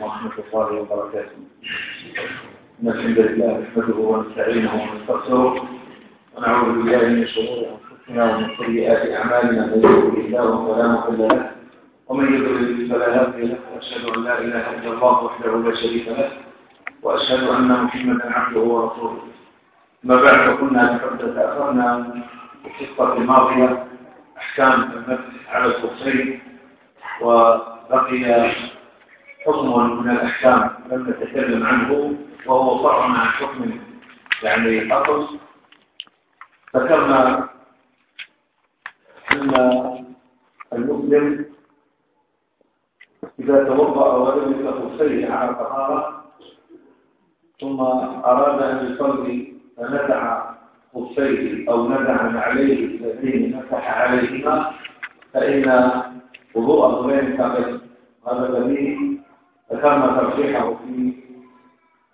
ورحمة الله وبركاته. الحمد لله نحمده ونستعينه ونستغفره. ونعوذ بالله من شرور أنفسنا ومن سيئات أعمالنا. من يهده الله فلا مضل له ومن يضلل فلا هادي له. وأشهد أن لا إله إلا الله وحده لا شريك له وأشهد أن محمدا عبده ورسوله. ما بعد فكنا قد تأخرنا في القصة الماضية أحكام المسح على الخفين وبقي حكم من الأحكام لم نتكلم عنه وهو فرع عن حكم يعني أصل ذكرنا أن المسلم إذا توضأ ولم خفيه على طهارة ثم أراد أن يصلي فنزع خفيه أو نزع عليه الذين مسح عليهما فإن وضوءه لا ينتقل. هذا الذي ذكرنا ترجيحه في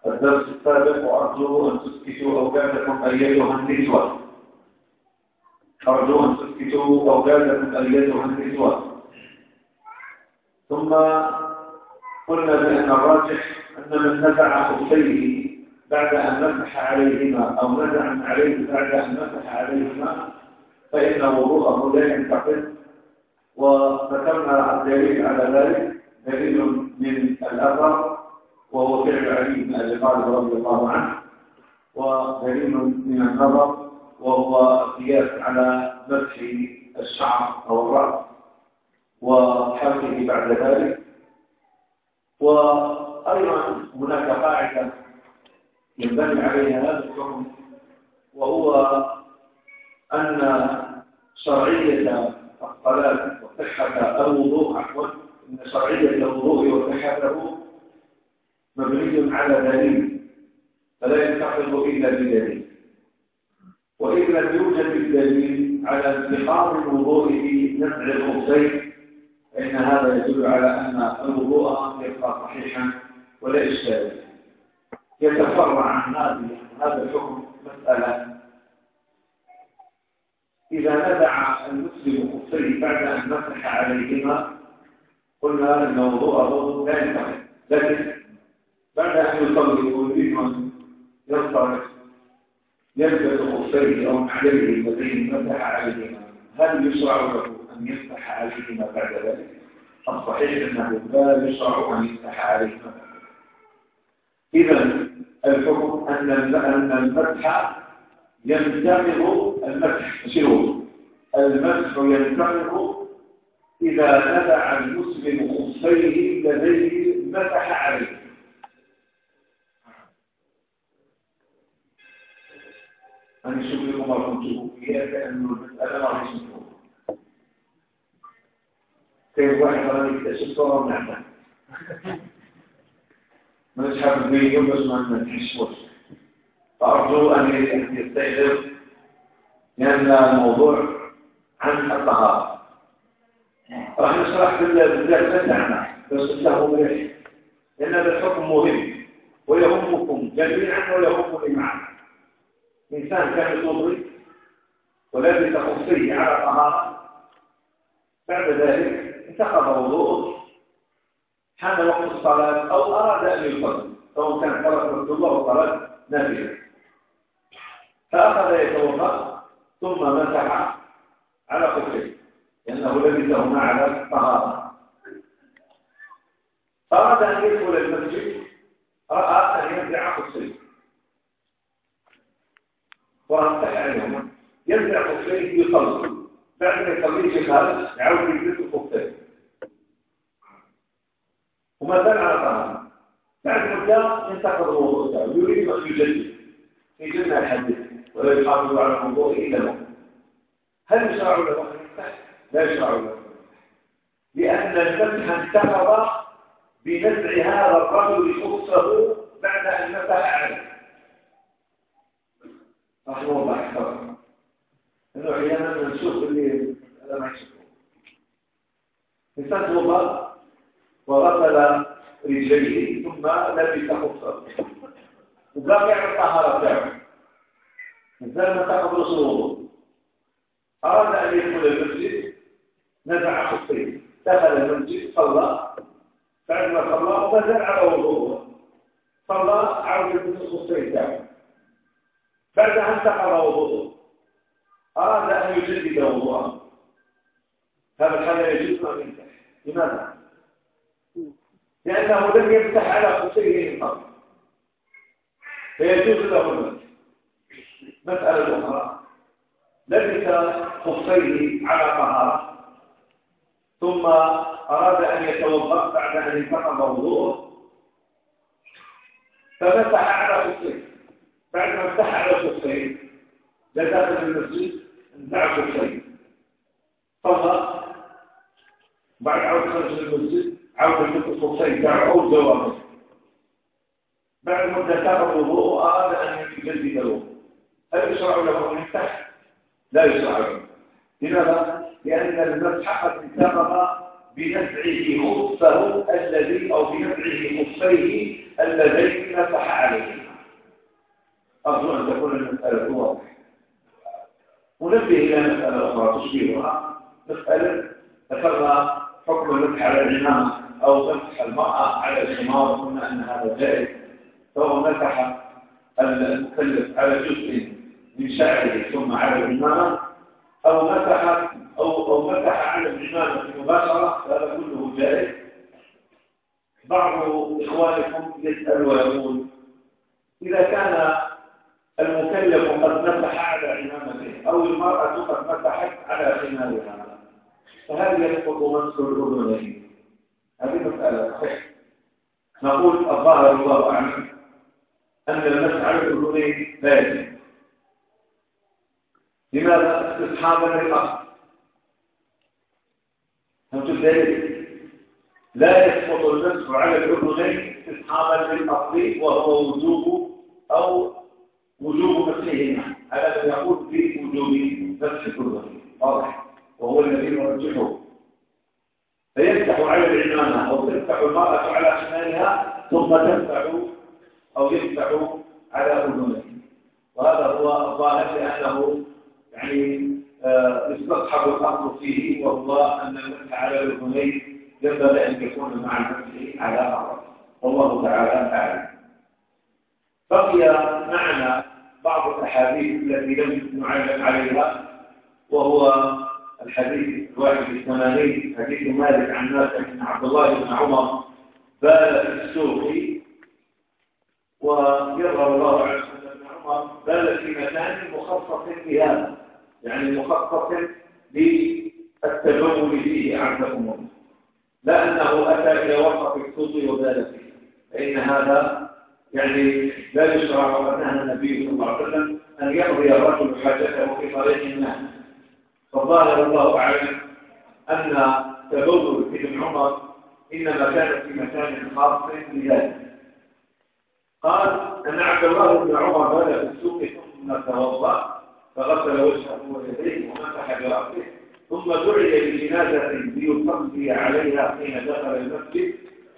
الدرس السابق وأرجو أن تسكتوا أوقاتكم أيتها النسوة. أرجو أن تسكتوا أوقاتكم أيتها النسوة. ثم قلنا بأن الراجح أن من نزع خفيه بعد أن مسح عليهما أو نزع عليه بعد أن مسح عليهما فإن وضوءه لا ينتقل وذكرنا الدليل على ذلك دليل من الأثر وهو فعل علي بن أبي طالب رضي الله عنه ودليل من النظر وهو القياس على مسح الشعر أو الرأس وحلقه بعد ذلك. وأيضا هناك قاعدة ينبني عليها هذا الحكم وهو أن شرعية الصلاة وصحة الوضوء عفوا إن شرعية الوضوء وصحته مبني على دليل فلا ينتقل إلا بدليل. وإن لم يوجد الدليل على انتقام الوضوء في نزع الخبزين فإن هذا يدل على أن الوضوء يبقى صحيحا ولا إشكال يتفرع عن هذا الحكم مسألة. إذا نزع المسلم خفيه بعد أن مسح عليهما قلنا أن وضوءه لا ينتهي. لكن بعد أن يصلي ويريد ينصرف يلبس خفيه أو عليه اللذين مسح عليهما هل يشرع له أن يمسح عليهما بعد ذلك؟ الصحيح أنه لا يشرع أن يمسح عليهما إذا الحكم أن أن المسح ينتقض المسح شنو؟ المسح ينتقض إذا نزع المسلم خفيه الذي مسح عليه. أنا شوف لكم ما كنت فيها كأنه المسألة ما يشوفوها كيف واحد راه يكتشف صورة ونعمة ما نسحب الفيديو بس ما نحسوش فأرجو أن يستيقظ لأن الموضوع عن الطهارة. راح نشرح بالذات نعمة بس له مليح لأن هذا الحكم مهم. ويهمكم جميعا ويهمني معا. إنسان كان يصلي ولبس خفيه على طهارة. بعد ذلك انتقض وضوءه. حان وقت الصلاة أو أراد أن يصلي سواء كان صلاة مكتوبة أو صلاة نافلة. فأخذ يتوضأ ثم مسح على خفيه. لأنه لبسهما على طهارة أراد أن يدخل المسجد رأى أن ينزع خفيه ورسح عليهما ينزع خفيه يصلي. بعد ما يصلي خارج يعود يجلس خفيه وما زال على طهارة. بعد مدة ينتقض الوضوء يريد أن يجدد يجدنا الحديث. ولا يحافظ على الوضوء إلا هل يشرع له لا يشرع له. لأن المسح انتقض بنزع هذا الرجل خصه بعد أن مسح عليه. رحمه الله يحفظه انه أحيانا نشوف اللي هذا ما يشوفه إنسان توضا وغسل رجليه ثم لبس خفه وباقي على الطهارة تاعه إنسان ما تاخذ الوضوء أراد أن يدخل المسجد نزع خفيه دخل المسجد صلى. بعد ما صلى وما على وضوءه. صلى عرض الخصين تاعه بعد أن انتقل وضوءه أراد أن يجدد وضوءه. هذا الحال يجوز أن يمسح لماذا؟ لأنه لم يمسح على خصيه من قبل فيجوز له المسح مسألة أخرى. لبس خفيه على طهارة. ثم أراد أن يتوضأ بعد أن انتقض وضوءه. فمسح على خفيه بعد ما مسح على خفيه لداخل المسجد انتعى خفيه صلى بعد عودة خرج المسجد عودة الخفين تاعه أو زواجه بعد مدة تاخذ وضوءه أراد أن يجدد الوضوء هل يشرع له أن يفتح؟ لا يشرع له. لماذا؟ لأن المسح قد انتقض بنزعه خفه الذي أو بنزعه خفيه اللذين مسح عليهما أرجو أن تكون المسألة واضحة. ونبه إلى مسألة أخرى تشبهها. مسألة ذكرنا حكم المسح على الإمام أو مسح المرأة على الحمار قلنا أن هذا جائز. فهو مسح المكلف على جزء من شعره ثم على الإمامة أو مسح أو أو مسح على الإمامة مباشرة هذا كله جائز بعض إخوانكم يسأل ويقول إذا كان المكلف قد مسح على إمامته أو المرأة قد مسحت على خمارها فهل يسقط مسح الأذنين؟ هذه مسألة صحيح نقول الظاهر الله أعلم أن المسح على الأذنين لا لماذا؟ استصحابا للأصل فهمت الدليل لا يسقط المسح على الأذنين استصحابا للأصل وهو وجوب أو وجوب مسحهما هذا يقول في وجوب مسح الأذنين واضح. وهو الذي نرجحه فيفتح على العمامة أو تفتح المرأة على شمالها ثم تفتح أو يفتح على أذنها وهذا هو الظاهر لأنه يعني يستصحب الأمر فيه. وهو أن المسح على الأذنين ينبغي أن يكون مع المسح على أرض. والله تعالى أعلم. بقي معنا بعض الأحاديث التي لم نعلم عليها وهو الحديث الواحد الثمانين حديث مالك عن ناس بن عبد الله بن عمر بال في السوق ويرغب الله عز وجل بن عمر بال في مكان مخصص بهذا يعني مخصص للتجول فيه عندكم لا أنه أتى إلى وقف السوق وبال فيه. فإن هذا يعني لا يشرع ونهى النبي صلى الله عليه وسلم أن يقضي الرجل حاجته في طريق الناس. فظاهر الله أعلم أن تبذل ابن عمر إنما كان في مكان خاص بذلك قال أن عبد الله بن عمر بدا في السوق ثم توضأ فغسل وجهه ويديه ومسح برأسه ثم دعي بجنازة ليصلي عليها حين دخل المسجد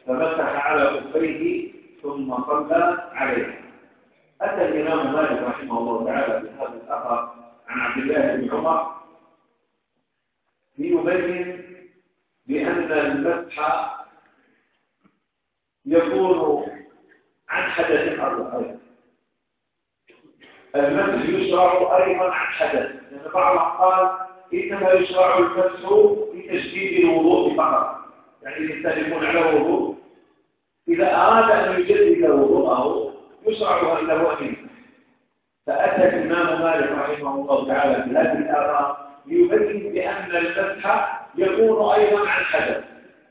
فمسح على خفيه ثم صلى عليها أتى الإمام مالك رحمه الله تعالى بهذا الأثر عن عبد الله بن عمر ليبين بأن المسح يكون عن حدث أيضا. المسح يشرع أيضا عن حدث. لأن بعضهم قال إنما يشرع المسح لتشديد الوضوء فقط. يعني يكون على وضوء إذا أراد أن يجدد وضوءه يشرع له أن فأتى الإمام مالك رحمه الله تعالى بهذه الآراء ليبين بأن المسح يكون أيضا عن حدث.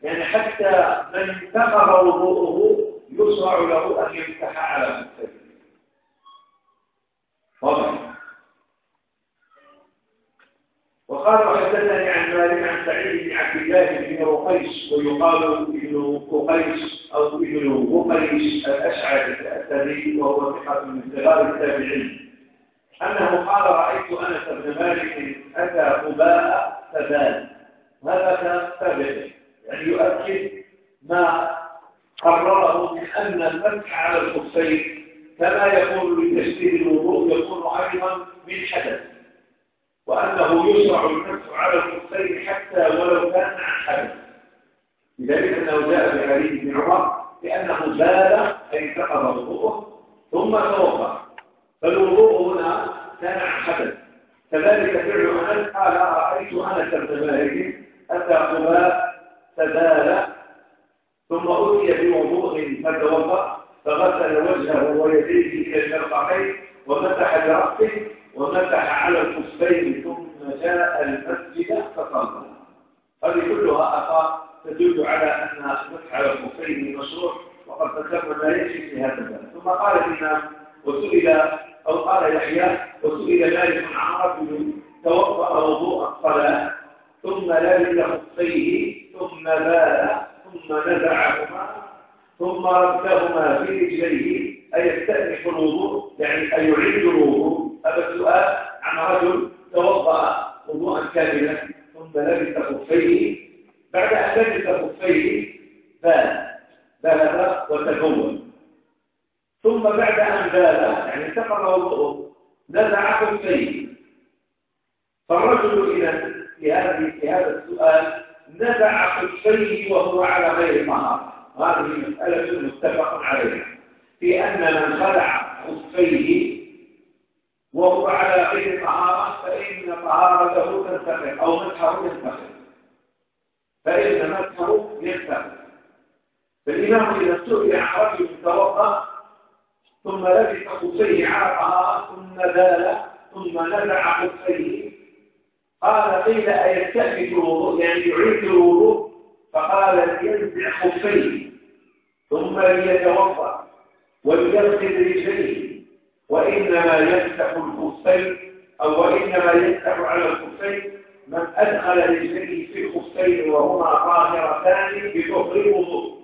يعني حتى من انتقض وضوءه يشرع له أن يمسح على مكتبه. وقال وحدثني عن مالك عن سعيد بن عبد الله بن رقيش ويقال ابن رقيش أو ابن رقيش الأشعري الاسدي وهو ثقة من صغار التابعين. أنه قال رأيت أنس بن مالك أتى قباء فبال. هذا ثابت يعني يؤكد ما قرره من أن المسح على الخفين كما يكون لتشديد الوضوء يكون أيضا من حدث وأنه يشرع المسح على الخفين حتى ولو كان عن حدث. لذلك أنه جاء في حديث ابن عمر لأنه زاد أي انتقض وضوءه ثم توضأ فالوضوء هنا كان عن حدث. كذلك فعل أنس قال رأيت أنس بن مالك أتى قباء فزال ثم أتي بوضوء فتوضأ فغسل وجهه ويديه إلى المرفقين ومسح برأسه ومسح على الخفين ثم جاء المسجد فصلى. هذه كلها أخاء تدل على أن المسح على الخفين مشروع وقد ذكرنا ما يكفي في هذا الباب. ثم قال الإمام وسئل أو قال يحيى وسئل مالك عن توضأ وضوء الصلاة ثم لبس خفيه ثم بال ثم نزعهما ثم ردهما في رجليه أيستأنف الوضوء يعني أيعيد الوضوء. هذا السؤال عن رجل توضأ وضوءا كاملا ثم لبس خفيه بعد أن لبس خفيه بال بلغ وتكون. ثم بعد أن بال يعني انتقل وضوءه نزع خفيه فالرجل إذا في هذه في هذا السؤال نزع خفيه وهو على غير طهارة هذه مسألة متفق عليها. في أن من خلع خفيه وهو على غير طهارة فإن طهارته تنتقل أو مسحه ينتقل. فإن مسحه ينتقل. فالإمام إذا سئل عن رجل توضأ ثم لبس خفيه على طهارة ثم زال ثم نزع خفيه قال قيل أيستأنف الوضوء يعني يعيد الوضوء؟ فقال ينزع خفيه ثم ليتوضأ وليغسل رجليه وإنما يفتح الخفين أو وإنما يفتح على الخفين من أدخل رجليه في الخفين وهما طاهرتان بكفر الوضوء.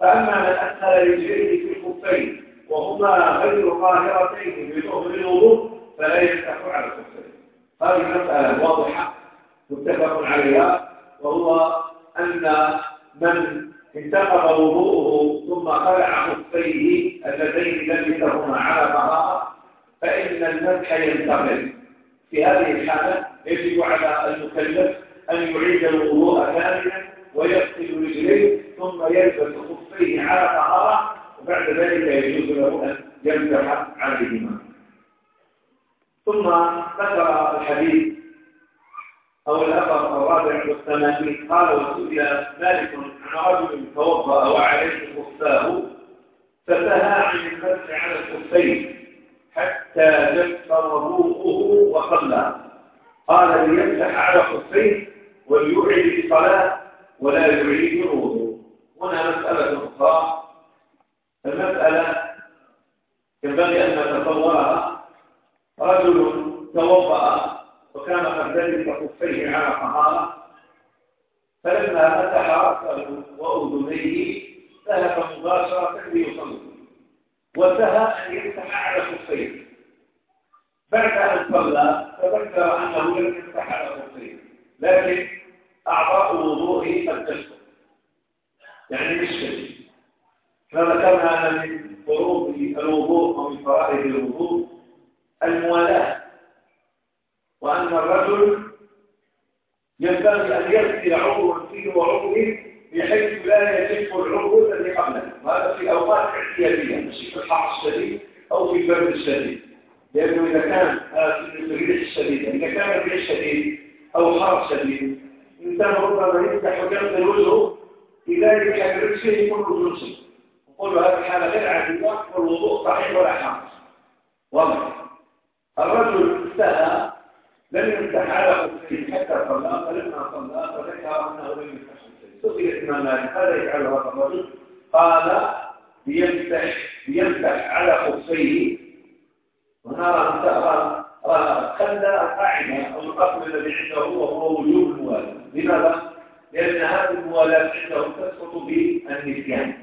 فأما من أدخل رجليه في الخفين وهما غير طاهرتين بكفر الوضوء فلا يفتح على الخفين. هذه مسألة واضحة متفق عليها وهو أن من انتقض وضوءه ثم خلع خفيه اللذين لبسهما على طهارة فإن المسح ينتقل. في هذه الحالة يجب على المكلف أن يعيد الوضوء كاملا ويغسل رجليه ثم يلبس خفيه على طهارة وبعد ذلك يجوز له أن يمسح عليهما. ثم ذكر الحديث أو الأثر الرابع والثمانين. قال وسئل مالك عن رجل توضأ وعليه خفاه فسهى عن المسح على الخفين حتى جف وضوءه وصلى. قال ليمسح على خفيه وليعيد الصلاة ولا يعيد الوضوء هنا مسألة أخرى. المسألة ينبغي أن نتصورها. رجل توضأ وكان قد لبس خفيه على طهارة. فلما مسح رأسه وأذنيه ذهب مباشرة ليصلي. وانتهى أن يمسح على خفيه بعد أن صلى تذكر أنه لم يمسح على خفيه لكن أعضاء وضوءه قد يعني مش شديد فذكرنا من فروض الوضوء ومن فرائض الوضوء الموالاة. وأن الرجل ينبغي أن يغسل عضوا فيه وعضوه بحيث لا يجف العضو الذي قبله. وهذا في أوقات احتياجية مش في الحر الشديد أو في البرد الشديد. لأنه إذا كان في الريح الشديدة إذا كان الريح شديد أو حر شديد الإنسان ربما يفتح ويغسل وجهه لذلك الرجل يكون رجل نقول هذه الحالة غير عادية والوضوء صحيح ولا حرج واضح. الرجل استهى لم يمسح على خفيه حتى صلى فلما صلى فذكر أنه لم يمسح خفيه سئل الامام مالك هذا يفعل هذا الرجل. قال ليمسح ليمسح على خفيه ونرى خلى قاعدة أو القسم الذي عنده وهو وجوب الموالاه. لماذا؟ لأن هذه الموالاه عنده تسقط بالنسيان.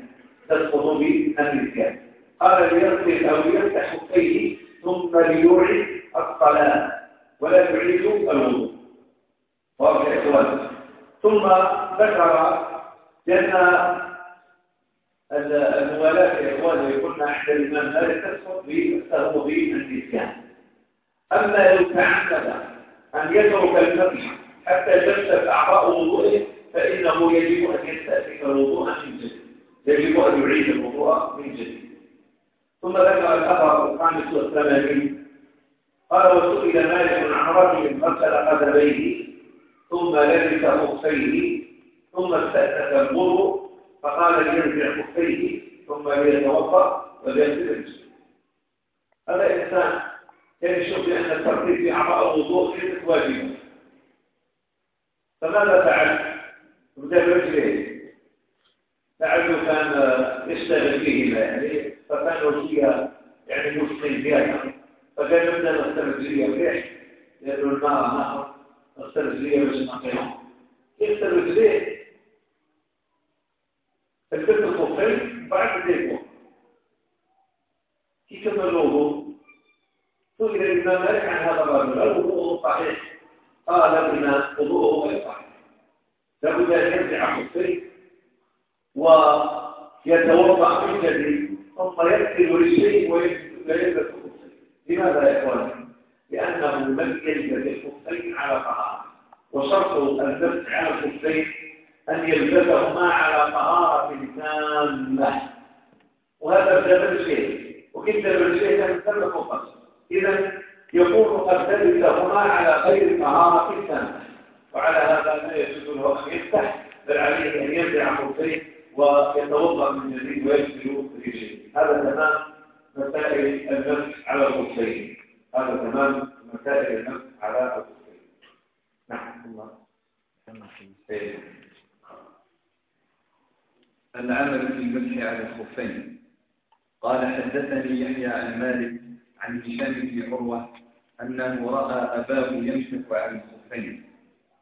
تسقط بالنسيان. قال ليغسل أو يمسح خفيه ثم ليعد الصلاه ولا يعيد الوضوء. واضح يا إخوان. ثم ذكر لأن الموالاة يا إخوان يقولنا عند الإمام مالك تسقط بالسهو بالنسيان أما لو تعمد أن يترك المسح حتى جلست أعضاء وضوءه فإنه يجب أن يستأذن الوضوء من جديد. يجب أن يعيد الوضوء من جديد. ثم ذكر الأثر الخامس والثمانين قال وسئل مالك عن رجل غسل قدميه ثم لبس خفيه ثم استأنف الوضوء فقال لينزع خفيه ثم ليتوضأ وليغسل هذا إنسان كان يشوف بأن الترتيب في أعضاء الوضوء ليست واجبة فماذا فعل؟ ابتدى رجليه لعله كان يشتغل فيهما يعني فكان وجهها يعني يفصل زيادة فكان يبدأ نغسل رجليه مليح لأنه الماء نهر باش نقيهم يغسل رجليه البس الخفين بعد ذلك. كيف كما الوضوء سئل الإمام مالك عن هذا الرجل. الوضوء صحيح. قال إن وضوءه غير صحيح. لابد أن يرجع خفيه ويتوضأ من جديد ثم يغسل رجليه ويلبس خفيه لماذا يا إخواني؟ لأنه لم يلبس الخفين على طهارة وشرط اللبس على الخفين أن يلبسهما على طهارة تامة. وهذا بسبب الشيء وكيف الشيء كان سبب فقط. إذا يكون قد لبسهما على غير طهارة تامة. وعلى هذا لا يجوز له أن يفتح بل عليه أن يرجع خفيه ويتوضأ من جديد ويغسل رجليه هذا تمام؟ مسائل المسح على الخفين هذا تمام. مسائل المسح على الخفين نعم. الله. العمل في المسح على الخفين. قال حدثني يحيى عن مالك عن هشام بن عروة أنه رأى أباه يمسك على الخفين.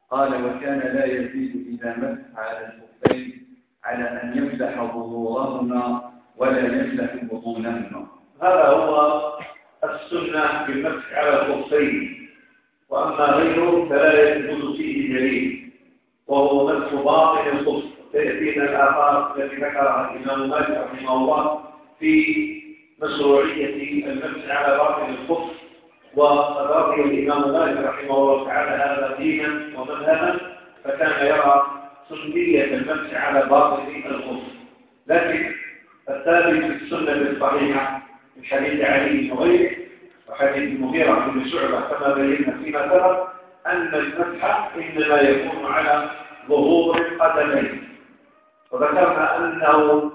قال وكان لا يزيد إذا مسح على الخفين على أن يمسح ظهورهما ولا يمسح بطونهما. هذا هو السنة في المسح على الخفين. وأما غيره فلا يثبت فيه دليل. وهو مسح باطن الخف. سيأتينا الآثار التي ذكرها الإمام مالك رحمه الله في مشروعية المسح على باطن الخف. ورضي الإمام مالك رحمه الله تعالى هذا دينا ومذهبا فكان يرى سنية المسح على باطن الخف. لكن الثابت في السنة الصحيحة من حديث علي وغيره وحديث المغيرة بن شعبة كما بينا فيما سبق أن المسح إنما يكون على ظهور القدمين. وذكرنا أنه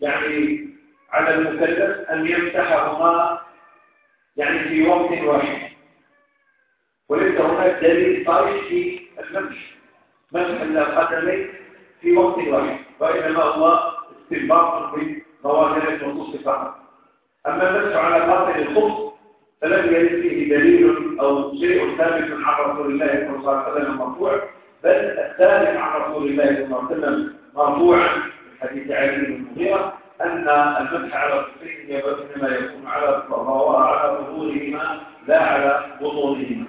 يعني على المكلف أن يمسحهما يعني في وقت واحد. وليس هناك دليل صريح في المسح مسح القدمين في وقت واحد وإنما هو استنباط من ظواهر النصوص فقط. أما المسح على باطن الخبز فلم يرد فيه دليل أو شيء ثابت عن رسول الله صلى الله عليه وسلم مرفوع بل الثابت عن رسول الله صلى الله عليه وسلم مرفوعا في حديث علي بن المغيرة أن المسح على الصفين إنما يكون على على ظهورهما لا على بطونهما.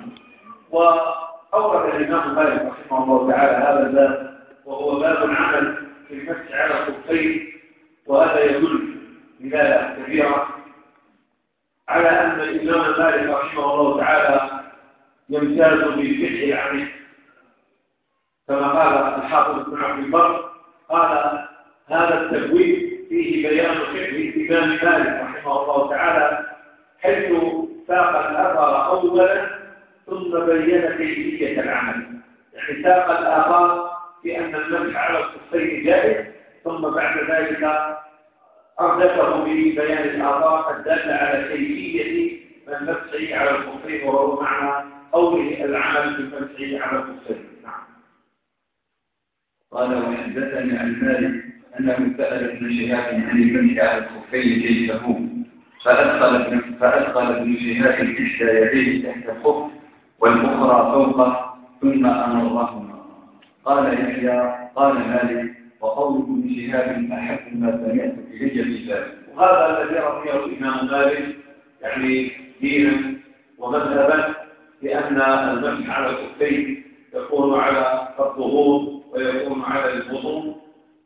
وأورد الإمام مالك رحمه الله تعالى هذا الباب وهو باب العمل في المسح على الصفين وهذا يدل دلالة كبيرة على أن الإمام مالك رحمه الله تعالى يمتاز بالفقه العميق. كما قال الحافظ بن عبد البر قال هذا التبويب فيه بيان فقه الإمام مالك رحمه الله تعالى حيث ساق الأثر أولا ثم بين كيفية العمل. يعني ساق الآثار بأن المسح على الخفين جائز ثم بعد ذلك أردفه ببيان الآثار الدالة على كيفية المسح على الخفين وهو معنى قوله العمل بالمسح على الخفين نعم. قال وحدثني عن مالك أنه سأل ابن شهاب عن المسح على الخفين كيف هو. فأدخل ابن فأدخل ابن شهاب إحدى يديه تحت الخف والأخرى فوقه ثم أمرهما. قال يحيى قال مالك وقول ابن شهاب أحب ما سمعت في ذلك وهذا الذي رضيه الإمام مالك يعني دينا ومذهبا لأن المسح على الخفين يكون على الظهور ويكون على البطون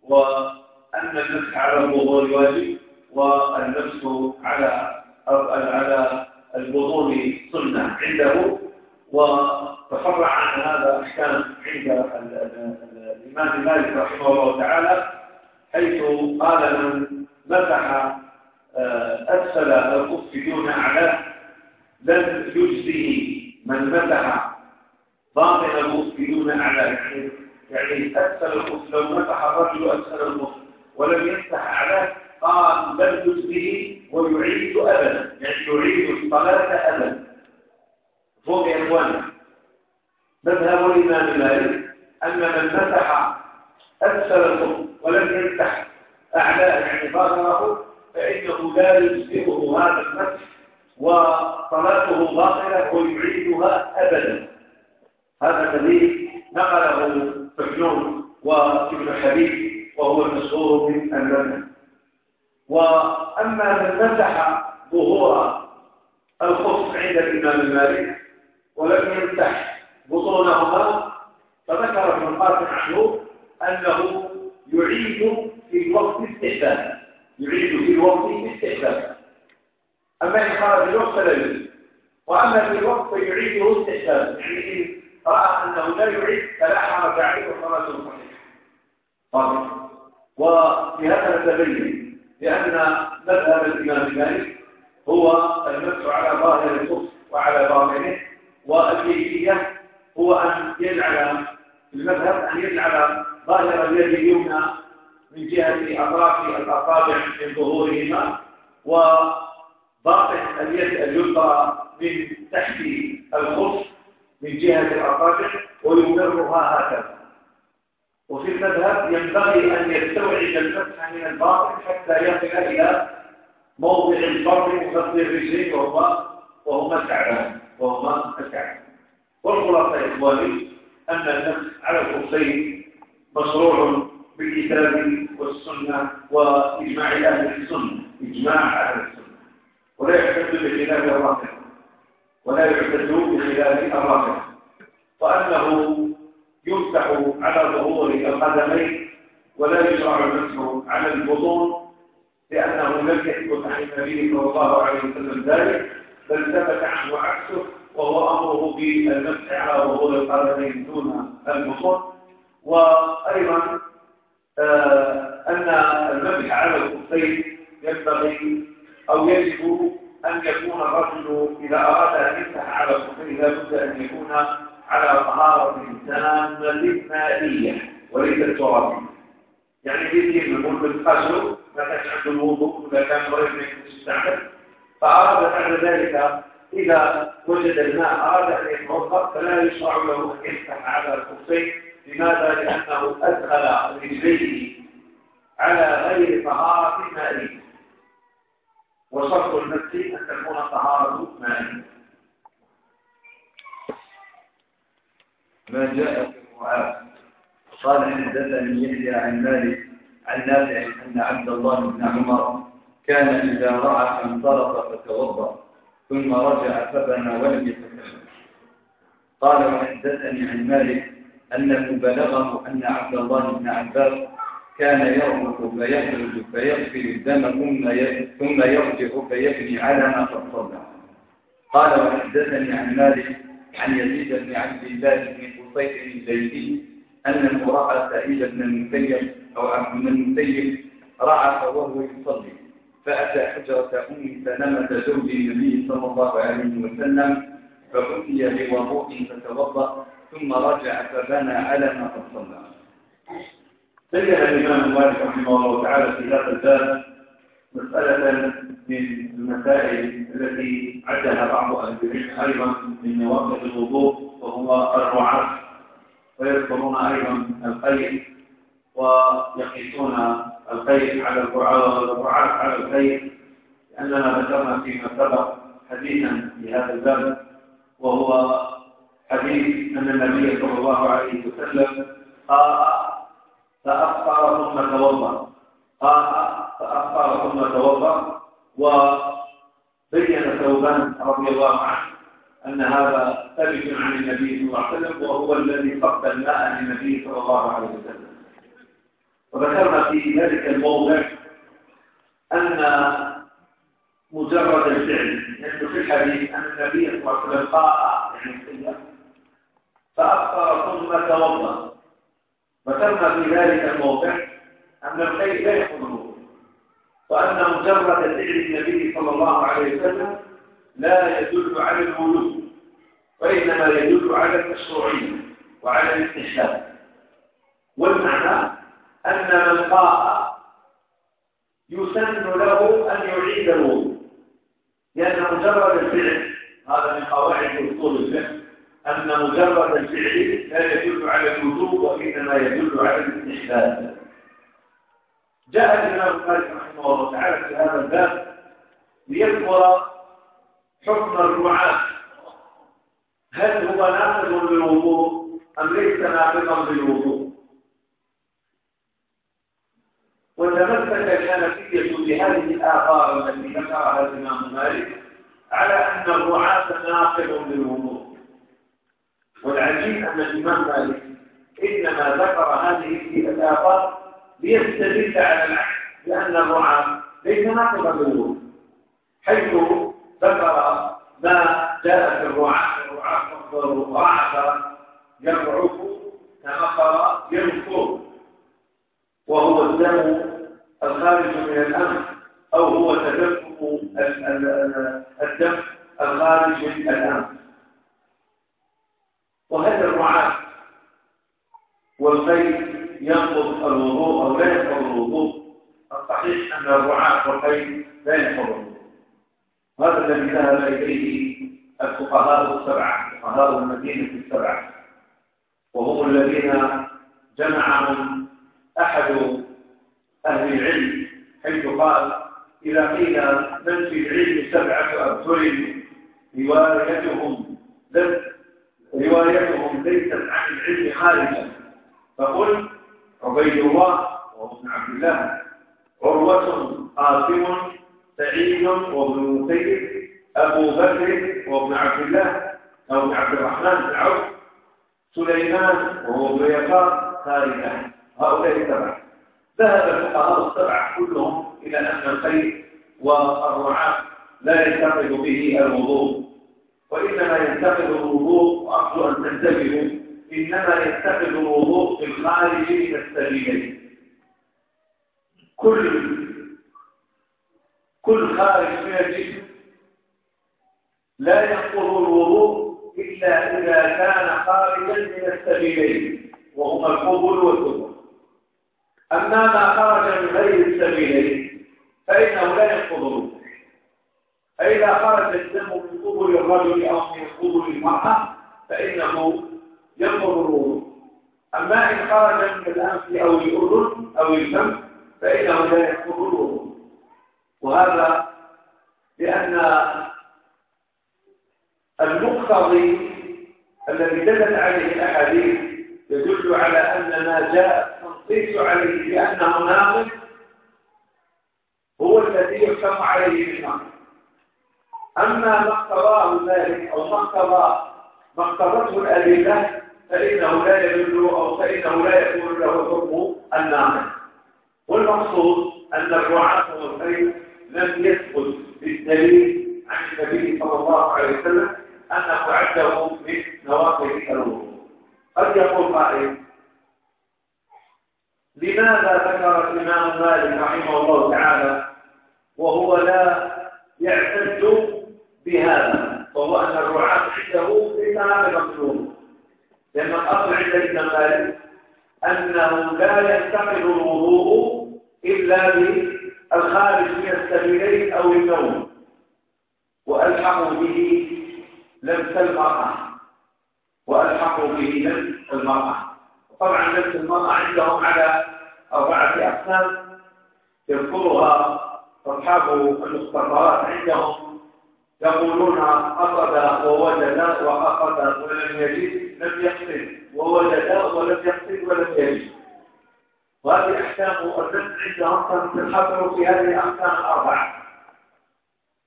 وأن المسح على الظهور واجب والنفس على على البطون سنة عنده وتفرع عن هذا أحكام عند الإمام مالك رحمه الله تعالى حيث قال من مسح آه، أسفل الخف دون أعلاه لم يجزه من مسح باطن الخف دون أعلاه. يعني يعني أسفل الخف لو مسح الرجل أسفل الخف ولم يمسح أعلاه قال لم يجزه ويعيد أبدا. يعني يعيد الصلاة أبدا. فوق يا مذهب الإمام مالك أن من مسح أسفل الخف ولم يمسح أعلاه يعني ظاهره فإنه لا يجزئه هذا المسح وصلاته باطلة ويعيدها أبدا. هذا الذي نقله فجنون وابن حبيب وهو المشهور من المذهب وأما من مسح ظهور الخف عند الإمام مالك ولم يمسح بطونهما فذكر ابن القاسم عنه أنه يعيد في وقت استحباب يعيد في الوقت استحباب أما إن خرج الوقت فلا يعيد. وأما في الوقت فيعيده استحباب يعني إن رأى أنه لا يعيد فلا حرج عليه وصلاته صحيحة طيب وفي هذا نتبين لأن مذهب الإمام مالك هو المسح على ظاهر الخف وعلى باطنه والكيفية هو أن يجعل المذهب أن يجعل ظاهر اليد اليمنى من جهة أطراف الأصابع من ظهورهما وباطن اليد اليسرى من تحت الخف من جهة الأصابع ويمرها هكذا. وفي المذهب ينبغي أن يستوعب المسح من الباطن حتى يصل إلى موضع الفرد وفصل الرجلين وهما وهما الكعبان وهما الكعبان. والخلاصة يا إخواني أن المسح على الخفين مشروع بالكتاب والسنة وإجماع أهل السنة إجماع أهل السنة. ولا يعتد بخلاف الرافع ولا يعتد بخلاف الرافع وأنه يمسح على ظهور القدمين ولا يشرع المسح على البطون لأنه لم يثبت عن النبي صلى الله عليه وسلم ذلك بل ثبت عنه عكسه وهو أمره بالمسح على ظهور القدمين دون البطون وأيضا آه، أن المسح على الخفين ينبغي أو يجب أن يكون الرجل إذا أراد أن يمسح على الخفين لابد أن يكون على طهارة تامة مائية وليست ترابية يعني كيف نقول بالقشر ما كانش عنده الوضوء ولا كان مريض ما يكونش يستعمل فأراد بعد ذلك إذا وجد الماء أراد أن يتوضأ فلا يشرع له أن يمسح على الخفين لماذا؟ لأنه أدخل رجليه على غير طهارة مائية وشرط المسح أن تكون طهارة مائية ما جاء في معاذ قال حدثني يحيى عن مالك عن نافع أن عبد الله بن عمر كان إذا رأى انصرف فتوضأ. ثم رجع فبنى ولم يتكلم قال وحدثني عن مالك أنه بلغه أن عبد الله بن عباس كان يرمق فيخرج فيغفر الدم ثم ثم يرجع فيبني على ما قد صلى قال وحدثني عن مالك عن يزيد بن عبد الله بن قصير الزيدي أنه رأى سعيد بن المسيب أو عبد بن المسيب رعف وهو يصلي. فأتى حجرة أم سلمة زوج النبي صلى الله عليه وسلم فأتي بوضوء فتوضأ ثم رجع فبنى على ما قد صلى سيد الإمام مالك رحمه الله تعالى في هذا الباب مسألة من المسائل التي عدها بعض أهل العلم أيضا من نواقض الوضوء وهو الرعاة ويذكرون أيضا الخير ويقيسون الخير على الرعاة على الخير لأننا ذكرنا فيما سبق حديثا في هذا الباب وهو حديث أن النبي صلى الله عليه وسلم قال فأفطر ثم توضأ. قال فأفطر ثم توضأ. وبين ثوبان رضي الله عنه أن هذا ثابت عن النبي صلى الله عليه وسلم وهو الذي فقد الماء للنبي صلى الله عليه وسلم. وذكرنا في ذلك الموضع أن مجرد الفعل يعني في الحديث أن النبي صلى الله عليه وسلم قال يعني فأفطر ثم توضأ. وتم في ذلك الموضع أن الخير لا يكون وأن مجرد فعل النبي صلى الله عليه وسلم لا يدل على الوجود وإنما يدل على المشروعية وعلى الاستحلال والمعنى أن من قاء يسن له أن يعيد الوضوء لأن مجرد الفعل هذا من قواعد أصول الفقه أن مجرد الفعل لا يدل على الوجوب وإنما يدل على الاستحلال جاء الإمام مالك رحمه الله تعالى في هذا الباب ليذكر حكم الرعاة. هل هو ناقض للوضوء أم ليس ناقضا للوضوء؟ الحنفية بهذه الآثار التي ذكرها الإمام مالك على أن الرعاة ناقض للوضوء. والعجيب أن الإمام مالك إنما ذكر هذه الآثار ليستدل على العكس لأن الرعاة ليس ناقضا للوضوء. حيث ذكر ما جاء في الرعاة الرعاة مصدر رعاة يرعف كمطر ينفر وهو الدم الخارج من الأنف أو هو تدفق الدم الخارج من الأنف وهذا الرعاة والخيل ينقض الوضوء أو لا ينقض الوضوء. الصحيح أن الرعاة والخيل لا ينقض الوضوء. هذا الذي ذهب إليه الفقهاء السبعة فقهاء المدينة السبعة. وهم الذين جمعهم أحد أهل العلم حيث قال إذا قيل من في العلم سبعة أبطل روايتهم روايتهم ليست عن العلم خارجا. فقل عبيد الله وابن عبد الله عروة قاسم سعيد وابن مسيب أبو بكر وابن عبد الله أو عبد الرحمن بن عوف سليمان وهو ابن يسار خارجا. هؤلاء السبعة ذهب الفقهاء السبعة كلهم إلى أن الخير والرعاة لا ينتقد به الوضوء وإنما ينتقد الوضوء وأرجو أن تنتبهوا إنما ينتقد الوضوء في الخارج من السبيلين كل كل خارج من الجسم لا ينقض الوضوء إلا إذا كان خارجا من السبيلين وهما القبول والدبر أما ما خرج من غير السبيلين فإنه لا ينقض فإذا خرج الدم من قبل الرجل أو من قبل المرأة فإنه ينقض الوضوء أما إن خرج من الأنف أو الأذن أو الفم فإنه لا ينقض الوضوء وهذا لأن المقتضي الذي دلت عليه الأحاديث يدل على أن ما جاء التنصيص عليه بأنه ناقص هو الذي يحكم عليه بالنقص أما ما اقتضاه ذلك أو ما اقتضى ما اقتضته الأدلة فإنه لا يدل أو فإنه لا يكون له حكم الناقص. والمقصود أن الرعاة والخير لم يثبت بالدليل عن النبي صلى الله عليه وسلم أنه عده من نواقض الوضوء قد يقول قائل لماذا ذكر الإمام مالك رحمه الله تعالى وهو لا يعتد بهذا؟ وهو أن الرعاة عنده ليس هذا مطلوب لأن الأصل عند الإمام مالك أنه لا ينتقل الوضوء إلا بالخارج من السبيلين أو النوم. وألحقوا به لمس المرأة. وألحقوا به لمس المرأة. طبعا لمس المرأة عندهم على أربعة أقسام. يذكرها أصحاب المختصرات عندهم يقولون قصد ووجد وأخذ ولم يجد لم يقصد ووجد ولم يقصد ولم يجد. وهذه أحكام النفس عندهم تنحصر في هذه الأحكام الأربعة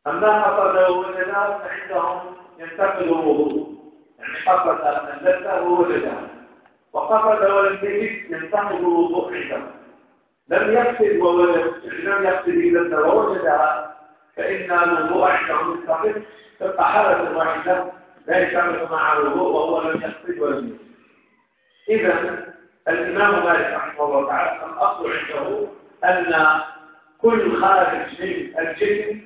أما قصد ووجد فعندهم ينتقل الوضوء يعني قصد اللذة ووجدها وقصد ولم يجد ينتقل الوضوء عندهم لم يقصد ووجد لم يقصد اللذة ووجدها فإن الوضوء ينتقل تبقى حالة واحدة لا يشتغل مع الوضوء وهو لم يقصد ولم يجد إذا الإمام مالك رحمه الله تعالى الأصل عنده أن كل خارج من الجسم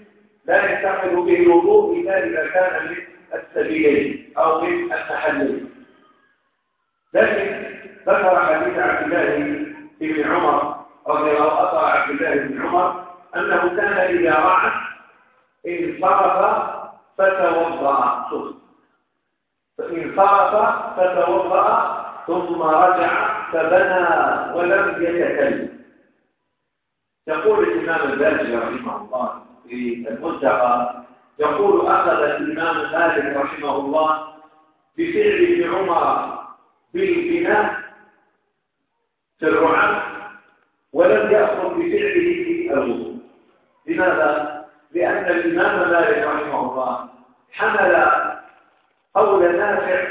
لا يتخذ به الوضوء إلا إذا كان من السبيلين أو من المحلين. لكن ذكر حديث عبد الله بن عمر رضي الله عنه عبد الله بن عمر أنه كان إذا رعى انصرف فتوضأ فإن صرف فتوضأ ثم رجع فبنى ولم يتكلم. يقول الإمام الباجي رحمه الله في المنتقى يقول أخذ الإمام مالك رحمه الله بفعل ابن عمر بالبناء الرعاة ولم يأخذ بفعله في الوضوء لماذا؟ لأن الإمام مالك رحمه الله حمل قول نافع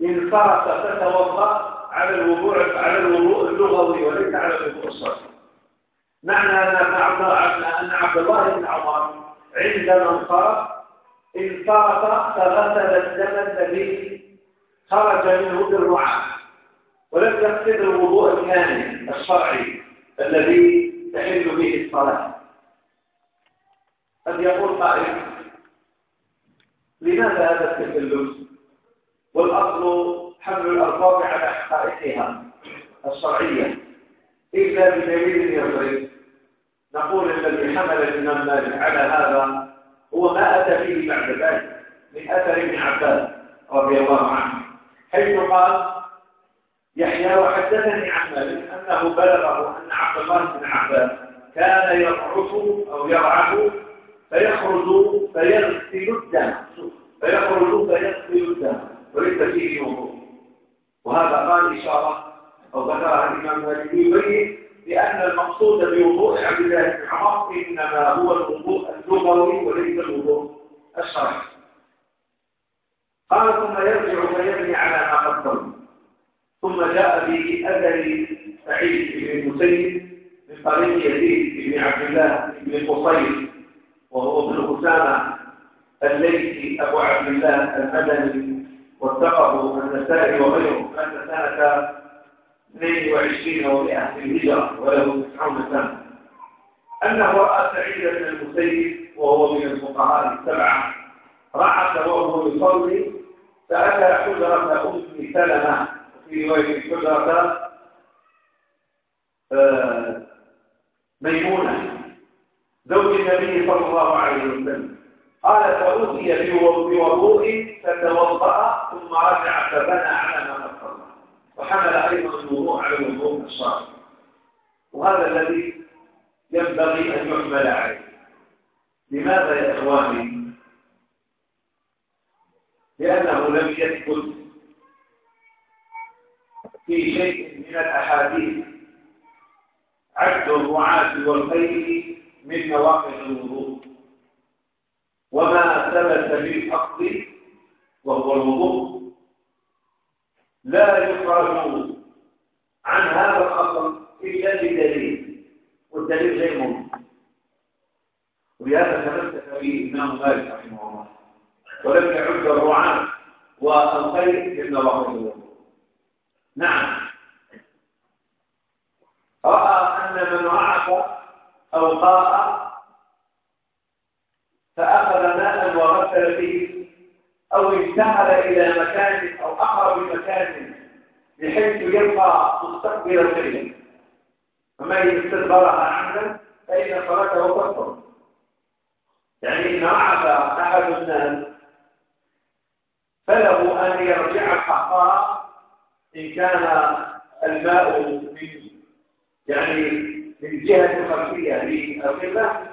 إن صرف فتوضأ على الوضوء على الوضوء اللغوي وليس على الوضوء الصحي معنى أن عبد الله بن عمر عندما انصرف انصرف فغسل الدم الذي خرج منه بالرعاة ولم يقصد الوضوء الكامل الشرعي الذي تحل به الصلاة. قد يقول قائل لماذا هذا التكلف والأصل حمل الألفاظ على حقائقها الشرعية. إلا بدليل يضرب. نقول الذي حمل الإمام مالك على هذا هو ما أتى به بعد ذلك من أثر ابن عباس رضي الله عنه. حيث قال يحيى وحدثني عن مالك أنه بلغه أن عبد الله بن عباس كان يرعف أو يرعف فيخرج فيغسل الدم. فيخرج فيغسل الدم وليس فيه وضوء وهذا قال إشارة أو ذكرها الإمام مالك يبين لأن المقصود بوضوء عبد الله بن عمر إنما هو الوضوء اللغوي وليس الوضوء الشرعي. قال ثم يرجع فيبني على ما قدم. ثم جاء بأثر سعيد بن المسيب من طريق يزيد بن عبد الله بن قصير وهو ابن أسامة الليثي أبو عبد الله المدني واتقه النسائي وغيره مات سنة 22 و100 في الهجرة وله 90 سنة. أنه رأى سعيد بن المسيب وهو من الفقهاء السبعة رعت وهو يصلي فأتى حجرة أم سلمة وفي رواية حجرة آه، ميمونة زوج النبي صلى الله عليه وسلم. قال فأوتي بوضوء فتوضأ ثم رجع فبنى على ما قد وحمل أيضا الوضوء على الوضوء الصالح وهذا الذي ينبغي أن يحمل عليه. لماذا يا إخواني؟ لأنه لم يثبت في شيء من الأحاديث. عد الرعاة والخير من نواقض الوضوء. وما ثبت بالأصل وهو الوضوء. لا يخرج عن هذا الأصل إلا بدليل. والدليل غير ممكن ولهذا تمسك به الإمام مالك رحمه الله. ولم يعد الرعاة والخير نواقض الوضوء نعم. رأى أن من رعف أو قاء فأخذ ماء وغسل به أو انتقل إلى مكان أو أقرب مكان بحيث يبقى مستقبل القبلة فما استدبرها عمدا فإن صلاته تبطل يعني إن وعد أحد الناس فله أن يرجع الحقاء إن كان الماء من يعني من جهة الخلفية للقبلة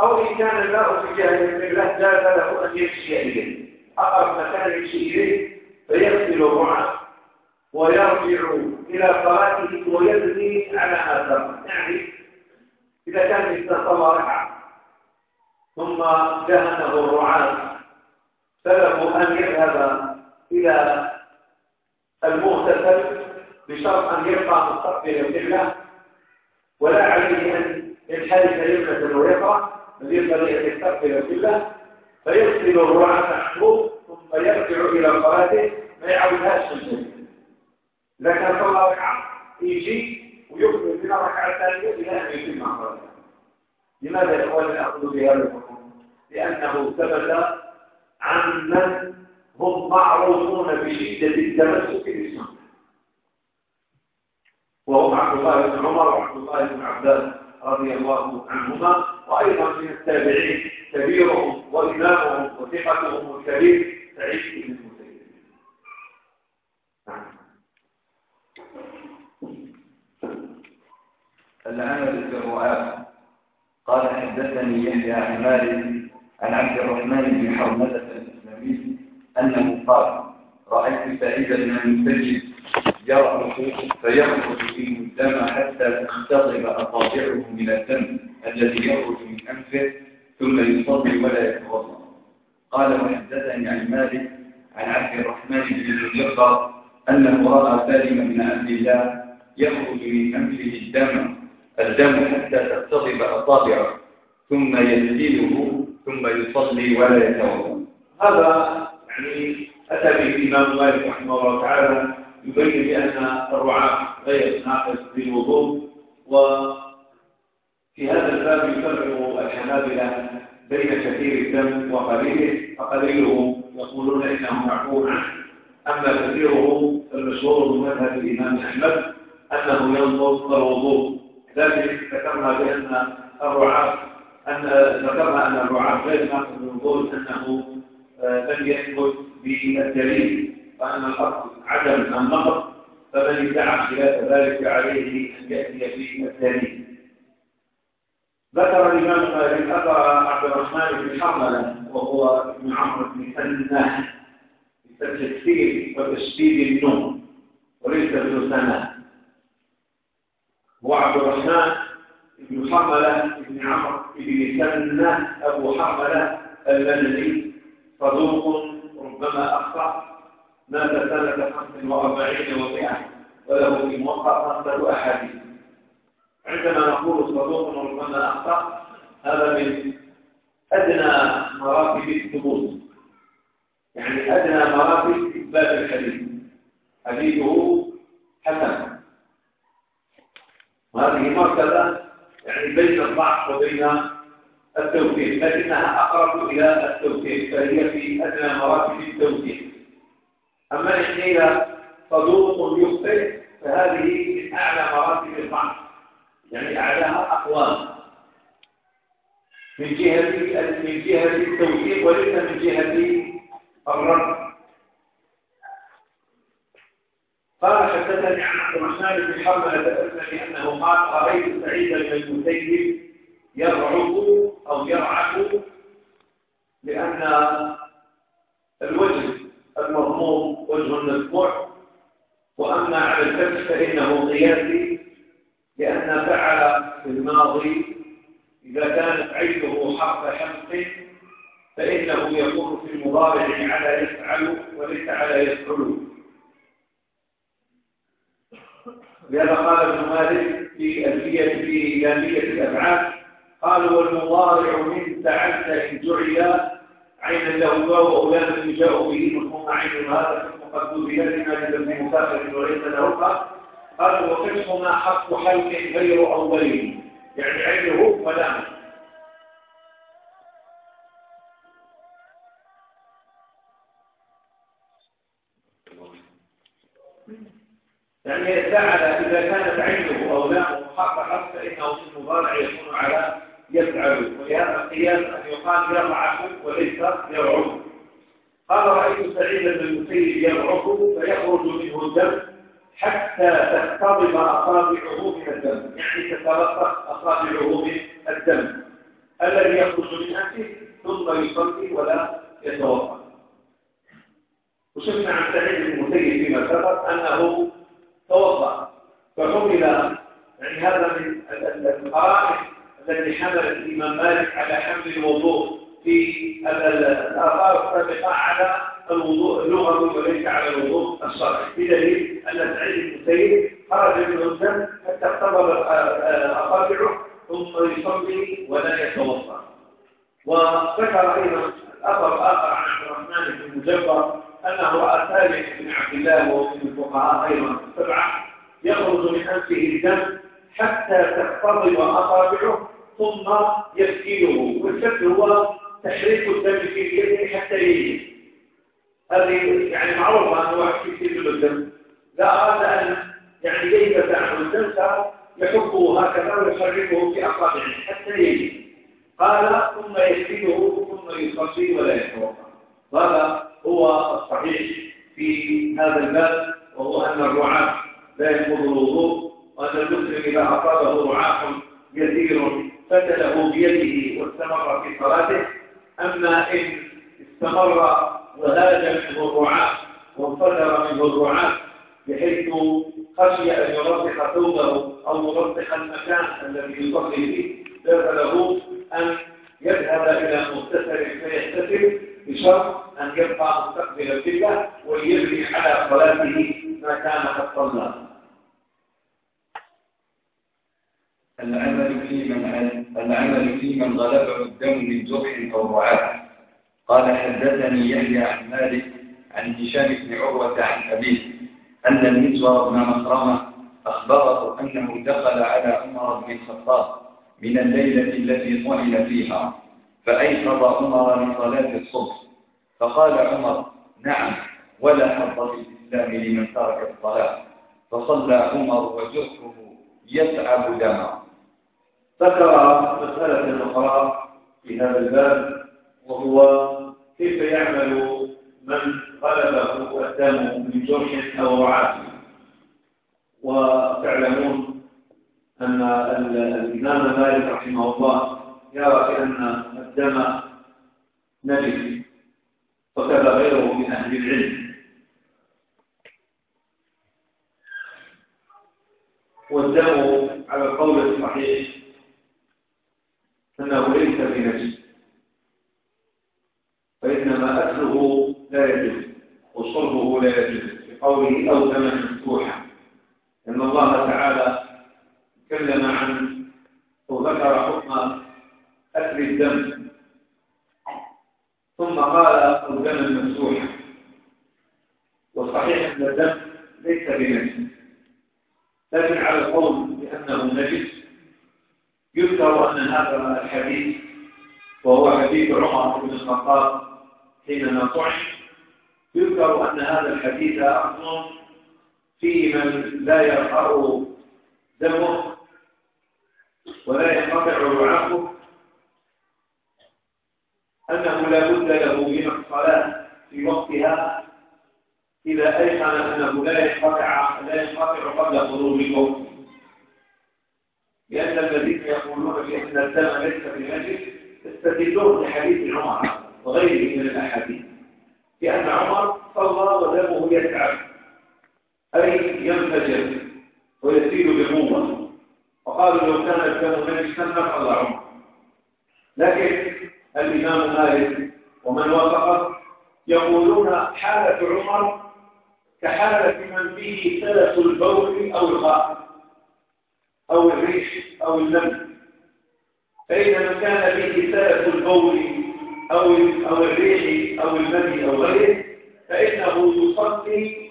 أو إن كان الماء في جهة القبلة جاز له أن يمشي إليه. أقرب مكان يمشي إليه فيغسل الرعى ويرجع إلى صلاته ويبني على سبق يعني إذا كان استطاع ركعة ثم دهنه الرعاة فله أن يذهب إلى المغتسل بشرط أن يبقى مستقبل القبلة ولا عليه أن ينحرف يمنة ويقرأ بل ينبغي أن يستقبل كله فيغسل الرعاة عنه ثم يرجع إلى صلاته ما يعودهاش كان صلى ركعة يجي ويكمل من الركعة الثانية إلى أن يتم لماذا يا إخواني نأخذ بهذا الحكم؟ لأنه ثبت عن من هم معروفون بشدة التمسك بالسنة وهم عبد الله بن عمر وعبد الله بن عباس رضي الله عنهما وأيضا من التابعين كبيرهم وإمامهم وثقتهم الكبير سعيد بن المسيب. في الرعاة قال حدثني يحيى عن مالك عن عبد الرحمن بن حرملة الإسلامي أنه قال رأيت سعيد بن المسيب يرأس فيخرج فيه الدم حتى تختضب أصابعه من الدم الذي يخرج من أنفه ثم يصلي ولا يتوضأ قال وحدثني عن مالك عن عبد الرحمن بن الجبر أنه رأى سالم بن عبد الله يخرج من أنفه الدم الدم حتى تختضب أصابعه ثم يسيله ثم يصلي ولا يتوضأ. هذا يعني أتى به الإمام مالك رحمه الله تعالى يبين بأن الرعاة غير ناقص بالوضوء وفي هذا الباب يفرق الحنابلة بين كثير الدم وقليله فقليله يقولون إنه معفو عنه أما كثيره فالمشهور بمذهب الإمام أحمد أنه ينظر الوضوء. لكن ذكرنا بأن الرعاة أن ذكرنا أن الرعاة غير ناقص بالوضوء أنه آه، لم يثبت بالدليل وأن الأصل عدم النقض فمن ادعى خلاف ذلك عليه أن يأتي في الدليل ذكر الإمام مالك أثر عبد الرحمن بن حرملة وهو ابن عمرو بن سناه بالتكسير وتشديد النون وليس ابن سناه هو عبد الرحمن بن حرملة بن عمرو بن سناه أبو حرملة المدني صدوق ربما أخطأ. مات سنة 45 ومئة وله في موقع خمسة أحاديث. عندما نقول صدوق ربما أخطأ هذا من أدنى مراتب الثبوت. يعني أدنى مراتب إثبات الحديث. حديثه حسن. وهذه مرتبة يعني بين الضعف وبين التوفيق لكنها أقرب إلى التوفيق فهي في أدنى مراتب التوفيق. أما إن صدوق يخطئ فهذه من أعلى مراتب الضعف يعني أعلاها أقوام. من جهة من جهة التوثيق وليس من جهة الرد. قال حدثني عن عبد الرحمن بن حرملة الأسلمي أنه قال رأيت سعيد بن المسيب يرعب أو يرعب لأن الوجه المضموم وجه المذكور وأما على الفتح فإنه قياسي لأن فعل في الماضي إذا كانت عينه حرف حمق فإنه يكون في المضارع على يفعل وليس على يفعل لهذا قال ابن مالك في ألفية في جامية الأفعال قال والمضارع من إن جعل عين له واو أولادا يجاء به مفهوم عين هذا في المقدور لازم لازم مسافر وليس له قال وقسمنا حق حلق غير أولين يعني عينه ولامه يعني فعل إذا كانت عينه أو لامه حق حق فإنه في المضارع يكون على يفعل. ولهذا القياس أن يقال يرعف وليس يرعف قال رأيت سعيد بن المسيب يرعف فيخرج منه الدم حتى تختضب أصابعه من الدم. يعني تتلطخ أصابعه من الدم. الذي يخرج من أنفه ثم يصلي ولا يتوضأ. وشفنا عن سعيد بن المسيب فيما سبق أنه توضأ. فحمل يعني هذا من القرائن التي حملت الإمام مالك على حمل الوضوء في الآثار السابقة على الوضوء اللغوي وليس على الوضوء الشرعي بدليل أن سعيد بن خرج من الدم حتى اختبر أصابعه ثم يصلي ولا يتوضأ. وذكر أيضا الأثر الآخر عن عبد الرحمن بن مجبر أنه سالم بن عبد الله وهو من الفقهاء أيضا السبعة يخرج من أنفه الدم حتى تختضب أصابعه ثم يسكيله والسك هو تحريك الدم في يده حتى يجي هذه يعني معروفة أن واحد يسيل الدم. لا أراد أن يعني ييبس عنه الدم يحبه هكذا ويحركه في أصابعه حتى يجي قال ثم يسكيله ثم يصلي ولا يتوضأ. هذا هو الصحيح في هذا الباب وهو أن الرعاة لا ينقض الوضوء وأن المسلم إذا أصابه رعاة يسير فتله بيده واستمر في صلاته. أما إن استمر وهاج منه الرعاة وانفجر منه الرعاة بحيث خشي أن يرسخ ثوبه أو يرسخ المكان الذي يصلي فيه ليس له أن يذهب إلى مغتسل فيغتسل بشرط أن يبقى مستقبل القبلة ويجري على صلاته ما كان قد صلى. العمل في من العمل في من غلبه الدم من جرح أو رعاة. قال حدثني يحيى عن مالك عن هشام بن عروة عن أبيه أن المسور بن مخرمة أخبره أنه دخل على عمر بن الخطاب من الليلة التي طعن فيها. فأيقظ عمر لصلاة الصبح. فقال عمر نعم ولا حظ في الإسلام لمن ترك الصلاة. فصلى عمر وجرحه يتعب دما ذكر مسألة أخرى في هذا الباب وهو كيف يعمل من غلبه الدم من جرح أو رعاة. وتعلمون أن الإمام مالك رحمه الله يرى بأن الدم نجس وكذا غيره من أهل العلم. والدم على القول الصحيح أنه ليس بنجس فإنما أكله لا يجوز وشربه لا يجوز بقوله أو دما مفتوحا. لأن الله تعالى تكلم عن وذكر حكم أكل الدم. ثم قال أو دما مفتوحا والصحيح أن الدم ليس بنجس لكن على القول بأنه نجس. يذكر أن هذا الحديث وهو حديث عمر بن الخطاب حينما طعن. يذكر أن هذا الحديث أصل في من لا يرفع دمه ولا ينقطع رعاقه أنه لا بد له من الصلاة في وقتها. إذا أيقن أنه لا ينقطع لا ينقطع قبل خروج الموت. لأن الذين يقولون بأن الدم ليس بنجس يستدلون بحديث عمر وغيره من الأحاديث. لأن عمر صلى ودمه يتعب أي ينفجر ويسيل بقوة. وقالوا لو كان الدم نجسا لصلى عمر. لكن الإمام مالك ومن وافقه يقولون حالة عمر كحالة من فيه سلس البول أو الخاء أو الريش أو اللم. فإذا من كان به سلف البول أو أو الريح أو المني أو غيره فإنه يصلي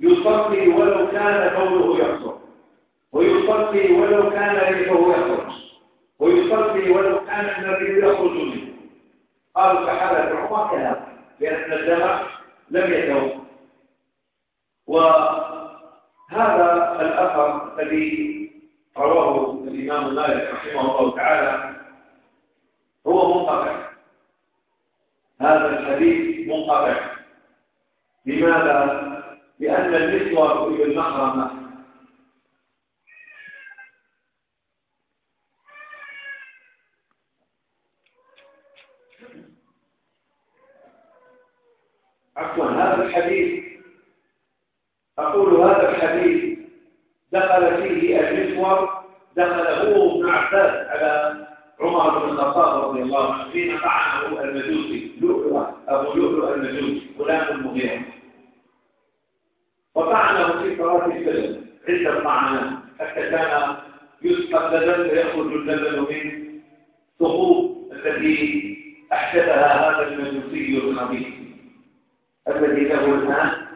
يصلي ولو كان بوله يحصل ويصلي ولو كان ريحه يخرج ويصلي ولو كان النبي يخرج منه. قالوا كحالة عمر كذا لأن الدم لم يتوقف وهذا الأثر الذي رواه الإمام مالك رحمه الله تعالى هو منقطع. هذا الحديث منقطع. لماذا؟ لأن النسوة ابن مخرمة عفوا هذا الحديث أقول هذا الحديث دخل فيه المسور دخل هو ابن عباس على عمر بن الخطاب رضي الله عنه حين طعنه المجوسي لؤلؤ أبو لؤلؤ المجوسي غلام المغيرة. وطعنه في صلاة الفجر عدة طعنات حتى كان يسقط لبن فيخرج اللبن من ثقوب التي أحدثها هذا المجوسي الخبيث الذي له الآن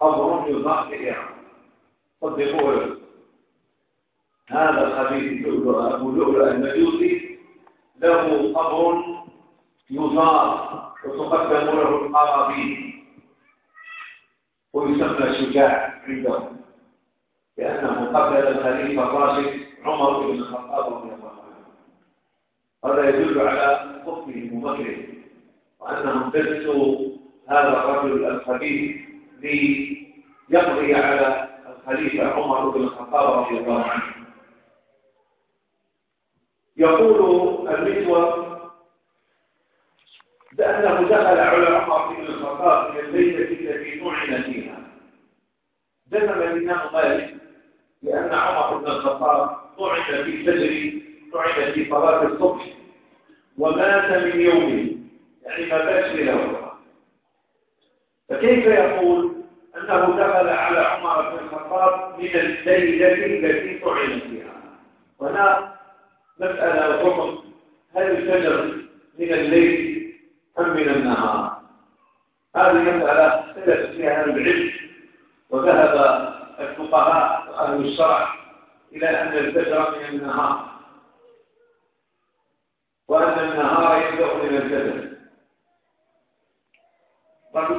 قبر يضاف إليه صدقوه هذا الخبيث لؤلؤ أبو لؤلؤ المجوسي له قبر يضاف وتقدم له القرابين ويسمى شجاع عندهم. لأنه قبل الخليفة الراشد عمر بن الخطاب رضي الله عنه. هذا يدل على كفرهم ومكرهم وأنهم درسوا هذا الرجل الخبيث ليقضي على الخليفة عمر بن الخطاب رضي الله عنه. يقول المسور بأنه دخل على عمر بن الخطاب من الليلة التي طعن فيها. جزم الإمام مالك لأن عمر بن الخطاب طعن في فجر طعن في صلاة الصبح ومات من يومه يعني ما باتش له فكيف يقول أنه دخل على عمر بن الخطاب من الليلة التي طعن فيها؟ وهنا مسألة وحكم هل الفجر من الليل أم من النهار؟ هذه مسألة اختلف فيها العلم وذهب الفقهاء وأهل الشرع إلى أن الفجر من النهار وأن النهار يبدأ من الفجر قد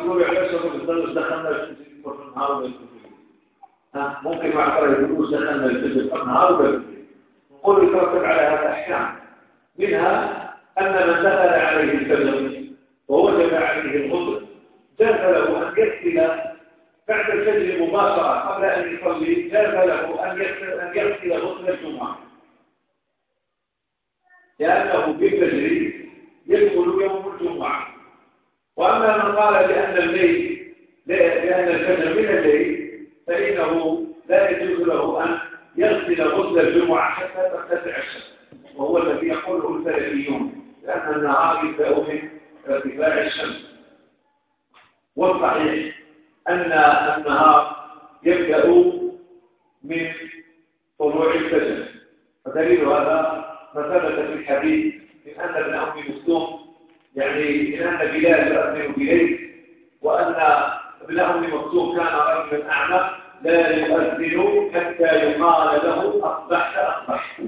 علاش بالضبط دخلنا في النهار ولا ها ممكن مع يقول دخلنا الفجر في النهار ولا نقول يترتب على هذا احكام منها أن من دخل عليه الفجر ووجب عليه الغسل جاز له أن يغسل بعد الفجر مباشرة قبل أن يصلي جاز له أن يغسل أن يغسل غسل الجمعة. لأنه في الفجر يدخل يوم الجمعة. وأما من قال بأن الليل لأن الفجر من الليل فإنه لا يجوز له أن يغسل غسل الجمعة حتى ترتفع الشمس. وهو الذي يقوله السلفيون لأن النهار يبدأ من ارتفاع الشمس. والصحيح أن النهار يبدأ من طلوع الفجر. ودليل هذا ما ثبت في الحديث من أن ابن أم مكتوم يعني أن بلال يؤذن بليل وأن ابن أم كان رجلا أعمى لا يؤذن حتى يقال له أصبحت أصبحت.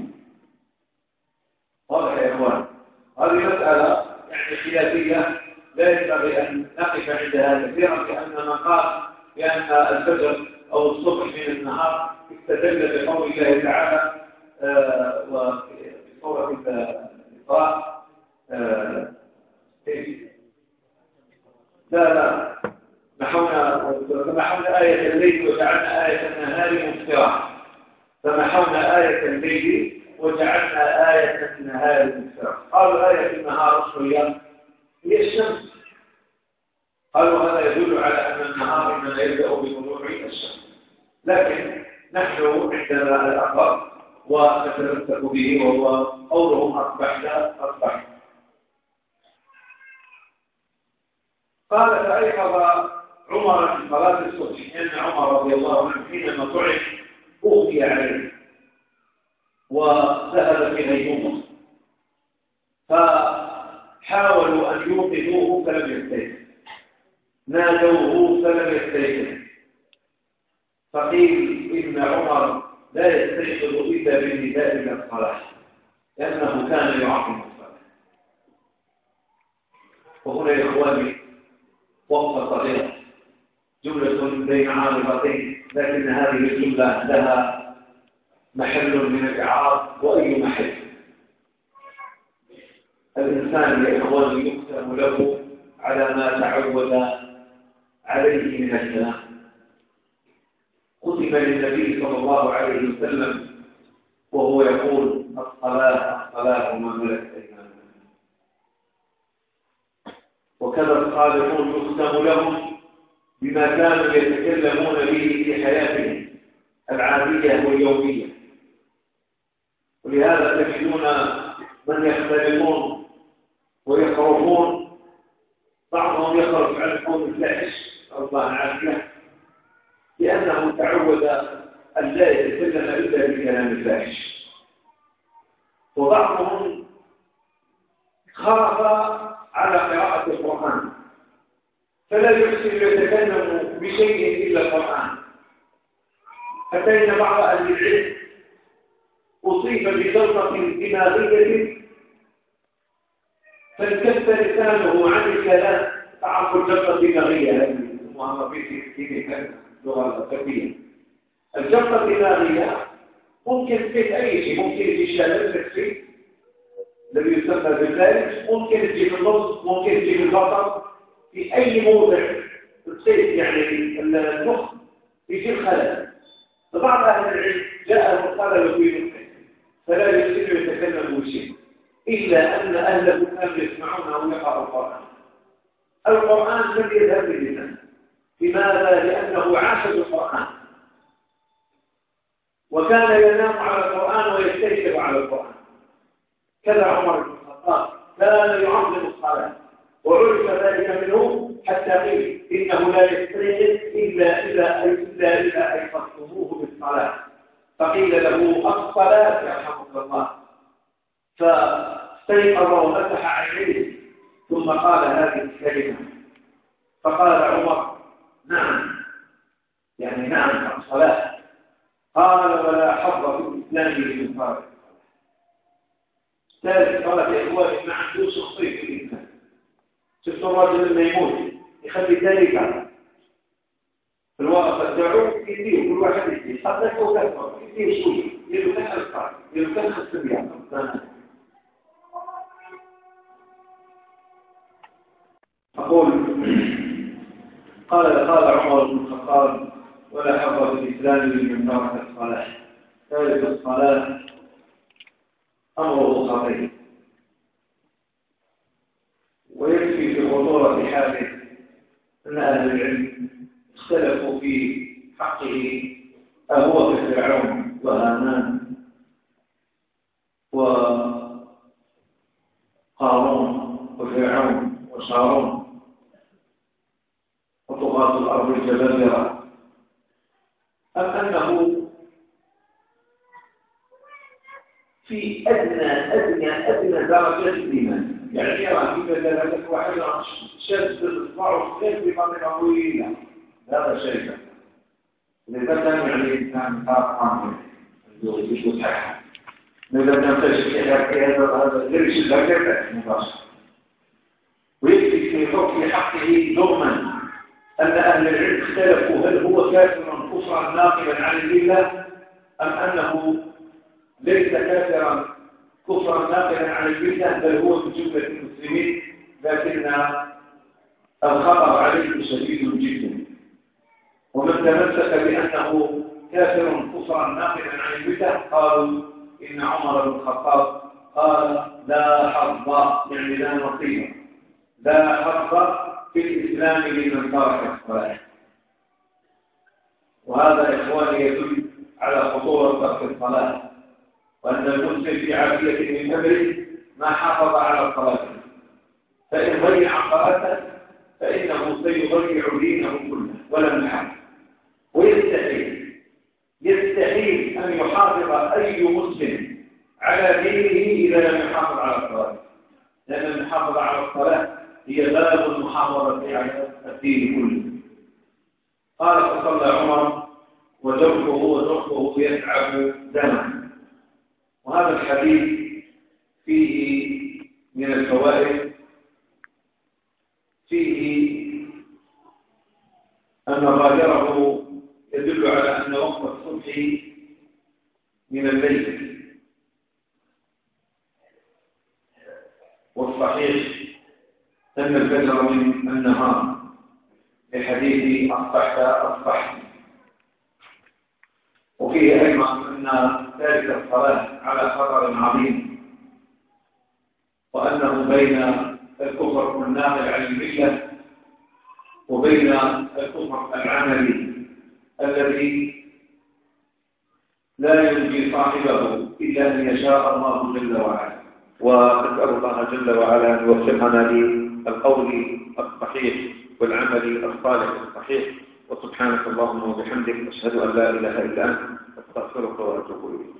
واضح يا إخوان؟ هذه مسألة يعني خلافية لا ينبغي أن نقف عندها كثيرا لأن من قال بأن الفجر أو الصبح من النهار استدل بقول الله تعالى آه، وفي سورة الإسراء آه، لا لا. محونا فمحونا آية الليل وجعلنا آية النهار مبصرة. فمحونا آية الليل وجعلنا آية النهار مبصرة. قالوا آية النهار شوية. هي الشمس. قالوا هذا يدل على أن النهار إنما يبدأ بطلوع الشمس. لكن نحن عندنا الأقل ونتمسك به وهو قولهم أصبحنا أصبحنا قال فأيقظ عمر في صلاة الصبح أن عمر رضي الله عنه حينما طعن أغفي عليه وذهب غيبوبة فحاولوا أن يوقفوه فلم يستيقظ. نادوه فلم يستيقظ. فقيل إن عمر لا يستيقظ إلا بالنداء إلى الصلاة لأنه كان يعظم الصلاة. وهنا يا إخواني وقفة صغيرة جملة بين عارضتين لكن هذه الجملة لها محل من الإعراض وأي محل. الإنسان يا إخواني يقسم له على ما تعود عليه من الكلام. كتب للنبي صلى الله عليه وسلم وهو يقول الصلاة الصلاة وما ملكت وكذا الصالحون يختم لهم بما كانوا يتكلمون به في حياتهم العادية واليومية. ولهذا تجدون من يختلفون ويخرجون بعضهم يخرج عن كون الفاحش الله العافية لأنه تعود أن لا يتكلم إلا بكلام الفاحش. وبعضهم خرف على قراءة القرآن. فلا يحسن يتكلم بشيء إلا القرآن. حتى إن بعض أهل العلم أصيب بجلطة دماغية فانكف لسانه عن الكلام. تعرف الجلطة الدماغية هذه في في الجلطة الدماغية ممكن في أي شيء ممكن في شلل نفسي الذي يسمى بالفارج ممكن تجي في النص ممكن تجي في البطن في أي موضع تصير يعني المخ يجي الخلل فبعض أهل العلم جاء الخلل في فلا يستطيع يتكلم بشيء إلا أن أهل الكتاب يسمعونه ويقرأ القرآن. القرآن لم يذهب بلسانه لماذا؟ لأنه عاش بالقرآن. وكان ينام على القرآن ويستيقظ على القرآن. كذا عمر بن الخطاب كان يعظم الصلاة. وعرف ذلك منه حتى قيل إنه لا يستيقظ إلا إذا إلا إذا أيقظتموه بالصلاة. فقيل له الصلاة يرحمك الله. فاستيقظ وفتح عينيه ثم قال هذه الكلمة. فقال عمر نعم. يعني نعم الصلاة. قال ولا حظ في الإسلام لمن فارق ثالث قال يا إخواني ما عنده شخصية في الإنسان شفت الرجل لما يموت؟ يخلي ذلك في الواقع تدعو كثير كل واحد يديه حتى يكون كثير شوي. يلو القرار يلو كان السبيع أقول قال قال عمر بن الخطاب ولا حظ في الإسلام لمن ترك الصلاة. ثالث الصلاة أمره خطير ويكفي في خطورة حاله أن أهل العلم اختلفوا في حقه أهو كفرعون وهامان وقارون وفرعون وشارون وطغاة الأرض الجبابرة. أم أنه في أدنى أدنى أدنى درجة الإيمان يعني يرى في بدلالة واحد شد الإصبع في بطريقة طويلة هذا شيء لذا كان يعني الإنسان طاقم يجب صحة لذا كان تشكي هذا هذا ليش الزكاة مباشرة ويكفي في حكم حقه ظلما أن أهل العلم اختلفوا هل هو كافر كفرا ناقلا عن الله أم أنه ليس كافرا كفرا ناقلا عن المله بل هو من جملة المسلمين لكن الخطر عليه شديد جدا. ومن تمسك بأنه كافر كفرا ناقلا عن المله قالوا إن عمر بن الخطاب قال لا حظ يعني لا نصيب لا حظ في الإسلام لمن ترك الصلاة. وهذا إخواني يدل على خطورة ترك الصلاة. وأن المسلم في عافية من أمره ما حافظ على الصلاة. فإن ضيع صلاته فإنه سيضيع دينه كله ولا محال ويستحيل يستحيل أن يحافظ أي مسلم على دينه إذا لم يحافظ على الصلاة. لأن المحافظة على الصلاة هي باب المحافظة على الدين كله. قال فصلى عمر وجرحه وجرحه يتعب دمه وهذا الحديث فيه من الفوائد فيه أن غادره يدل على أن وقت الصبح من الليل. والصحيح أن الفجر من النهار. لحديث أصبحت أصبحت. وفيه أيضا أن ذلك الصلاة على خطر عظيم. وأنه بين الكفر الناقل عن الملة وبين الكفر العملي الذي لا ينجي صاحبه إلا أن يشاء الله جل وعلا. ونسأل الله جل وعلا أن يوفقنا للقول الصحيح والعمل الصالح الصحيح. وسبحانك اللهم وبحمدك أشهد أن لا إله إلا أنت. أستغفرك وأتوب إليك